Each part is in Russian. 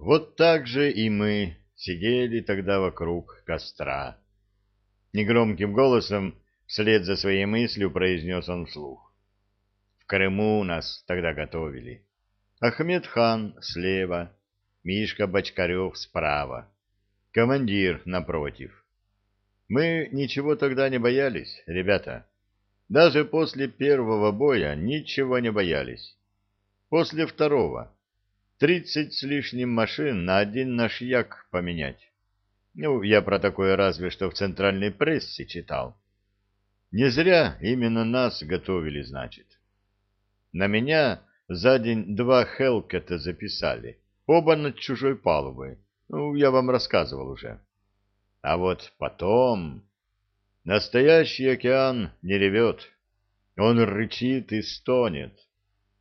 Вот так же и мы сидели тогда вокруг костра. Негромким голосом вслед за своей мыслью произнес он вслух. В Крыму нас тогда готовили. Ахмед хан слева, Мишка Бочкарев справа, командир напротив. Мы ничего тогда не боялись, ребята. Даже после первого боя ничего не боялись. После второго тридцать с лишним машин на один наш як поменять. Ну, я про такое разве что в центральной прессе читал. Не зря именно нас готовили, значит. На меня за день два Хелкета записали, оба над чужой палубой. Ну, я вам рассказывал уже. А вот потом... Настоящий океан не ревет. Он рычит и стонет.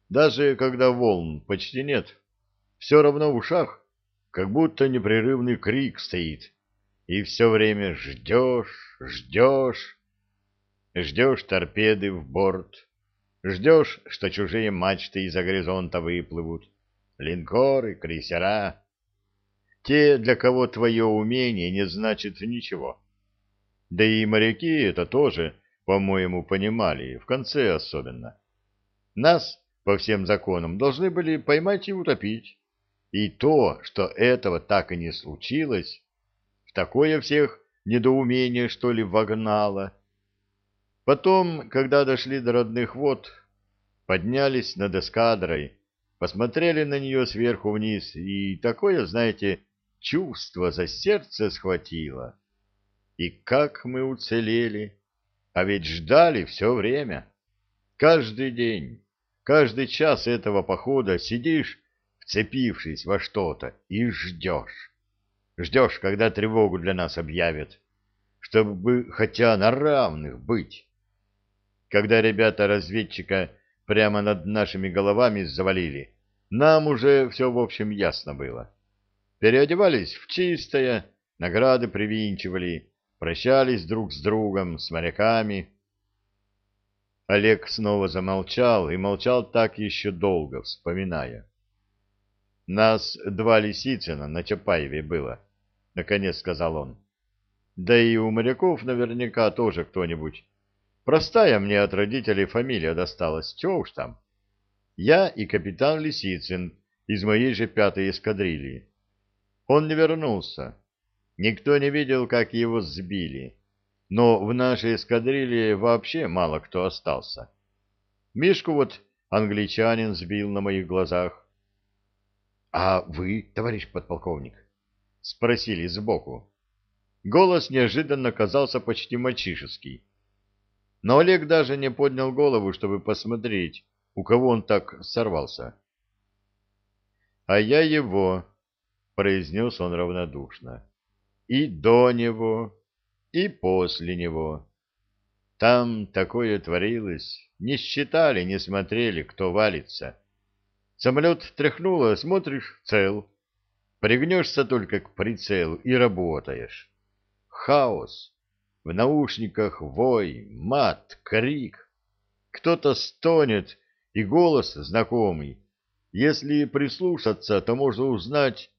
Даже когда волн почти нет, все равно в ушах, как будто непрерывный крик стоит. И все время ждешь, ждешь, ждешь торпеды в борт, ждешь, что чужие мачты из-за горизонта выплывут, линкоры, крейсера. Те, для кого твое умение не значит ничего. Да и моряки это тоже, по-моему, понимали, в конце особенно. Нас, по всем законам, должны были поймать и утопить. И то, что этого так и не случилось, в такое всех недоумение, что ли, вогнало. Потом, когда дошли до родных вод, поднялись над эскадрой, посмотрели на нее сверху вниз, и такое, знаете, чувство за сердце схватило. И как мы уцелели! А ведь ждали все время. Каждый день, каждый час этого похода сидишь вцепившись во что-то, и ждешь. Ждешь, когда тревогу для нас объявят, чтобы хотя на равных быть. Когда ребята-разведчика прямо над нашими головами завалили, нам уже все в общем ясно было. Переодевались в чистое, награды привинчивали, прощались друг с другом, с моряками. Олег снова замолчал и молчал так еще долго, вспоминая. Нас два Лисицына на Чапаеве было, — наконец сказал он. Да и у моряков наверняка тоже кто-нибудь. Простая мне от родителей фамилия досталась, чего уж там. Я и капитан Лисицын из моей же пятой эскадрильи. Он не вернулся. Никто не видел, как его сбили. Но в нашей эскадрилье вообще мало кто остался. Мишку вот англичанин сбил на моих глазах. — А вы, товарищ подполковник? — спросили сбоку. Голос неожиданно казался почти мальчишеский. Но Олег даже не поднял голову, чтобы посмотреть, у кого он так сорвался. — А я его, — произнес он равнодушно, — и до него, и после него. Там такое творилось, не считали, не смотрели, кто валится. — Самолет тряхнуло, смотришь — цел. Пригнешься только к прицелу и работаешь. Хаос. В наушниках вой, мат, крик. Кто-то стонет, и голос знакомый. Если прислушаться, то можно узнать,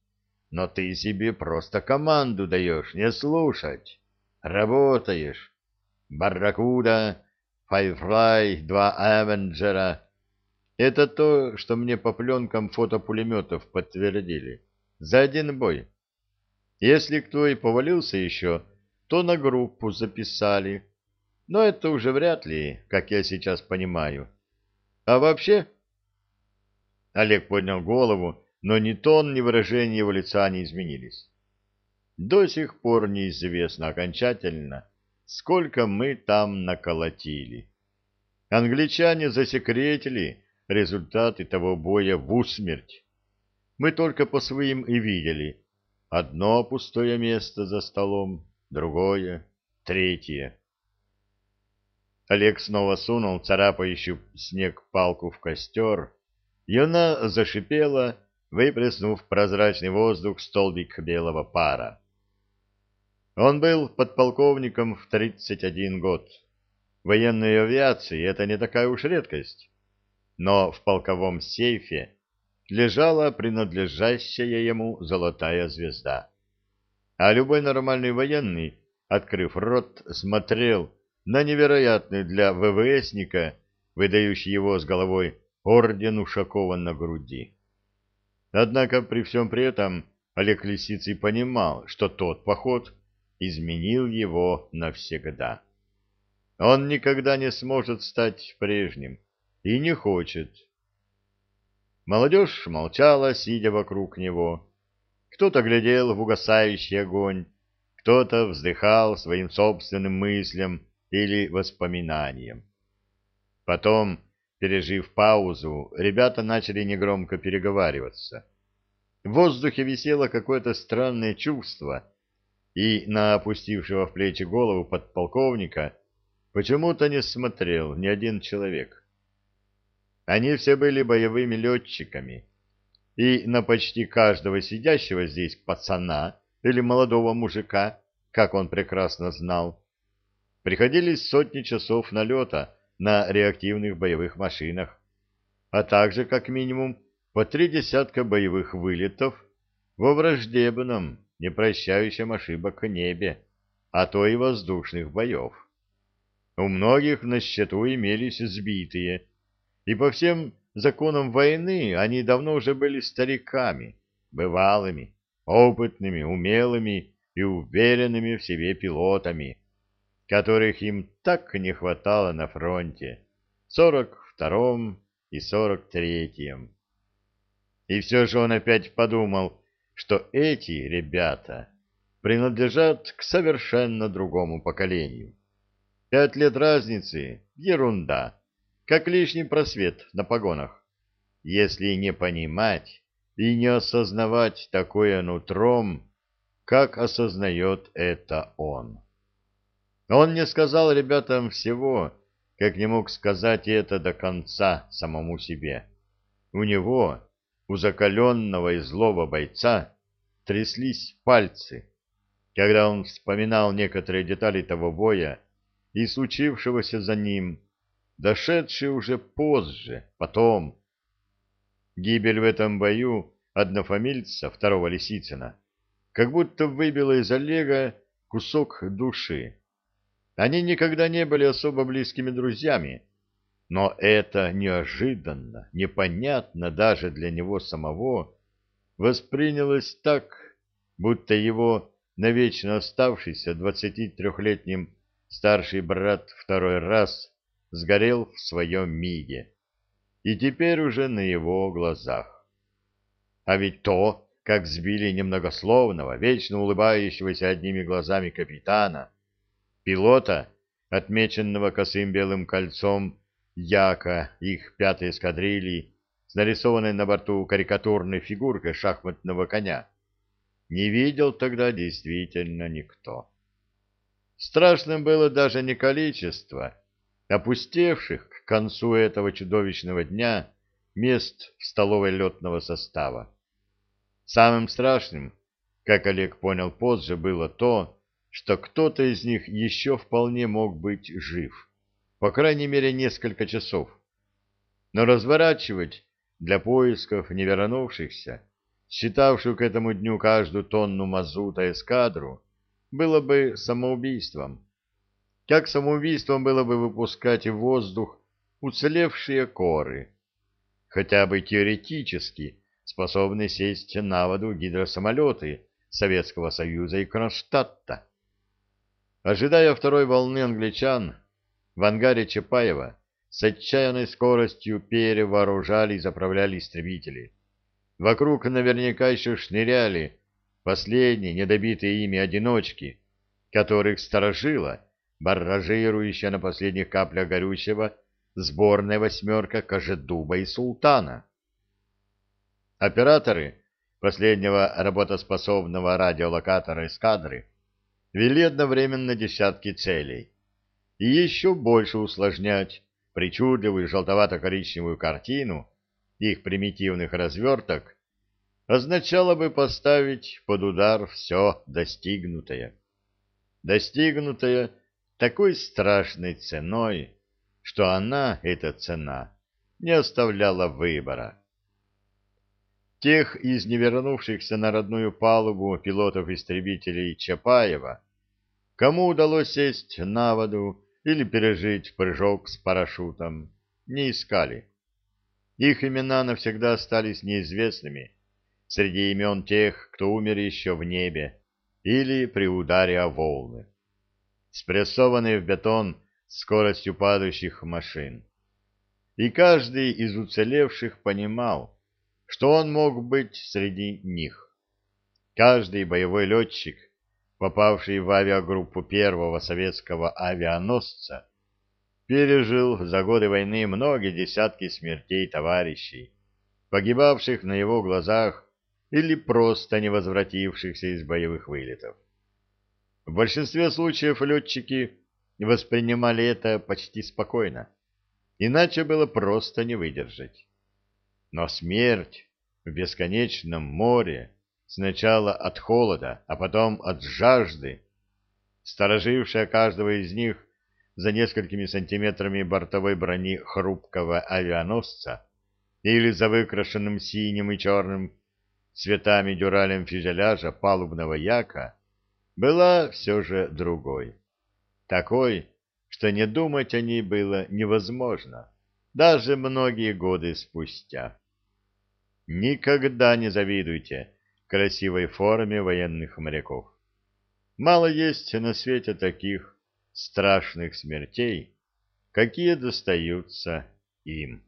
но ты себе просто команду даешь, не слушать. Работаешь. Барракуда, Файфлай, два Авенджера — это то, что мне по пленкам фотопулеметов подтвердили. За один бой. Если кто и повалился еще, то на группу записали. Но это уже вряд ли, как я сейчас понимаю. А вообще... Олег поднял голову, но ни тон, ни выражение его лица не изменились. До сих пор неизвестно окончательно, сколько мы там наколотили. Англичане засекретили, результаты того боя в усмерть. Мы только по своим и видели. Одно пустое место за столом, другое, третье. Олег снова сунул царапающую снег палку в костер, и она зашипела, выплеснув прозрачный воздух столбик белого пара. Он был подполковником в 31 год. В военной авиации это не такая уж редкость но в полковом сейфе лежала принадлежащая ему золотая звезда. А любой нормальный военный, открыв рот, смотрел на невероятный для ВВСника, выдающий его с головой орден Ушакова на груди. Однако при всем при этом Олег Лисицый понимал, что тот поход изменил его навсегда. Он никогда не сможет стать прежним и не хочет. Молодежь молчала, сидя вокруг него. Кто-то глядел в угасающий огонь, кто-то вздыхал своим собственным мыслям или воспоминаниям. Потом, пережив паузу, ребята начали негромко переговариваться. В воздухе висело какое-то странное чувство, и на опустившего в плечи голову подполковника почему-то не смотрел ни один человек. Они все были боевыми летчиками, и на почти каждого сидящего здесь пацана или молодого мужика, как он прекрасно знал, приходились сотни часов налета на реактивных боевых машинах, а также как минимум по три десятка боевых вылетов во враждебном, не прощающем ошибок небе, а то и воздушных боев. У многих на счету имелись сбитые, и по всем законам войны они давно уже были стариками, бывалыми, опытными, умелыми и уверенными в себе пилотами, которых им так не хватало на фронте, сорок втором и сорок третьем. И все же он опять подумал, что эти ребята принадлежат к совершенно другому поколению. Пять лет разницы — ерунда, как лишний просвет на погонах. Если не понимать и не осознавать такое нутром, как осознает это он. Он не сказал ребятам всего, как не мог сказать это до конца самому себе. У него, у закаленного и злого бойца, тряслись пальцы, когда он вспоминал некоторые детали того боя, и случившегося за ним, дошедшие уже позже, потом. Гибель в этом бою однофамильца, второго Лисицына, как будто выбила из Олега кусок души. Они никогда не были особо близкими друзьями, но это неожиданно, непонятно даже для него самого, воспринялось так, будто его навечно оставшийся двадцати трехлетним старший брат второй раз сгорел в своем миге, и теперь уже на его глазах. А ведь то, как сбили немногословного, вечно улыбающегося одними глазами капитана, пилота, отмеченного косым белым кольцом яка их пятой эскадрильи, с нарисованной на борту карикатурной фигуркой шахматного коня, не видел тогда действительно никто. Страшным было даже не количество опустевших к концу этого чудовищного дня мест в столовой летного состава. Самым страшным, как Олег понял позже, было то, что кто-то из них еще вполне мог быть жив, по крайней мере несколько часов. Но разворачивать для поисков невернувшихся, считавшую к этому дню каждую тонну мазута эскадру, было бы самоубийством. Как самоубийством было бы выпускать в воздух уцелевшие коры, хотя бы теоретически способные сесть на воду гидросамолеты Советского Союза и Кронштадта. Ожидая второй волны англичан, в ангаре Чапаева с отчаянной скоростью перевооружали и заправляли истребители. Вокруг наверняка еще шныряли Последние, недобитые ими одиночки, которых сторожила, барражирующая на последних каплях горючего, сборная восьмерка Кожедуба и Султана. Операторы последнего работоспособного радиолокатора эскадры вели одновременно десятки целей и еще больше усложнять причудливую желтовато-коричневую картину их примитивных разверток означало бы поставить под удар все достигнутое. Достигнутое такой страшной ценой, что она, эта цена, не оставляла выбора. Тех из невернувшихся на родную палубу пилотов-истребителей Чапаева, кому удалось сесть на воду или пережить прыжок с парашютом, не искали. Их имена навсегда остались неизвестными среди имен тех, кто умер еще в небе или при ударе о волны, спрессованные в бетон скоростью падающих машин. И каждый из уцелевших понимал, что он мог быть среди них. Каждый боевой летчик, попавший в авиагруппу первого советского авианосца, пережил за годы войны многие десятки смертей товарищей, погибавших на его глазах или просто не возвратившихся из боевых вылетов. В большинстве случаев летчики воспринимали это почти спокойно, иначе было просто не выдержать. Но смерть в бесконечном море, сначала от холода, а потом от жажды, сторожившая каждого из них за несколькими сантиметрами бортовой брони хрупкого авианосца или за выкрашенным синим и черным цветами дюралем фюзеляжа палубного яка, была все же другой. Такой, что не думать о ней было невозможно, даже многие годы спустя. Никогда не завидуйте красивой форме военных моряков. Мало есть на свете таких, страшных смертей, какие достаются им.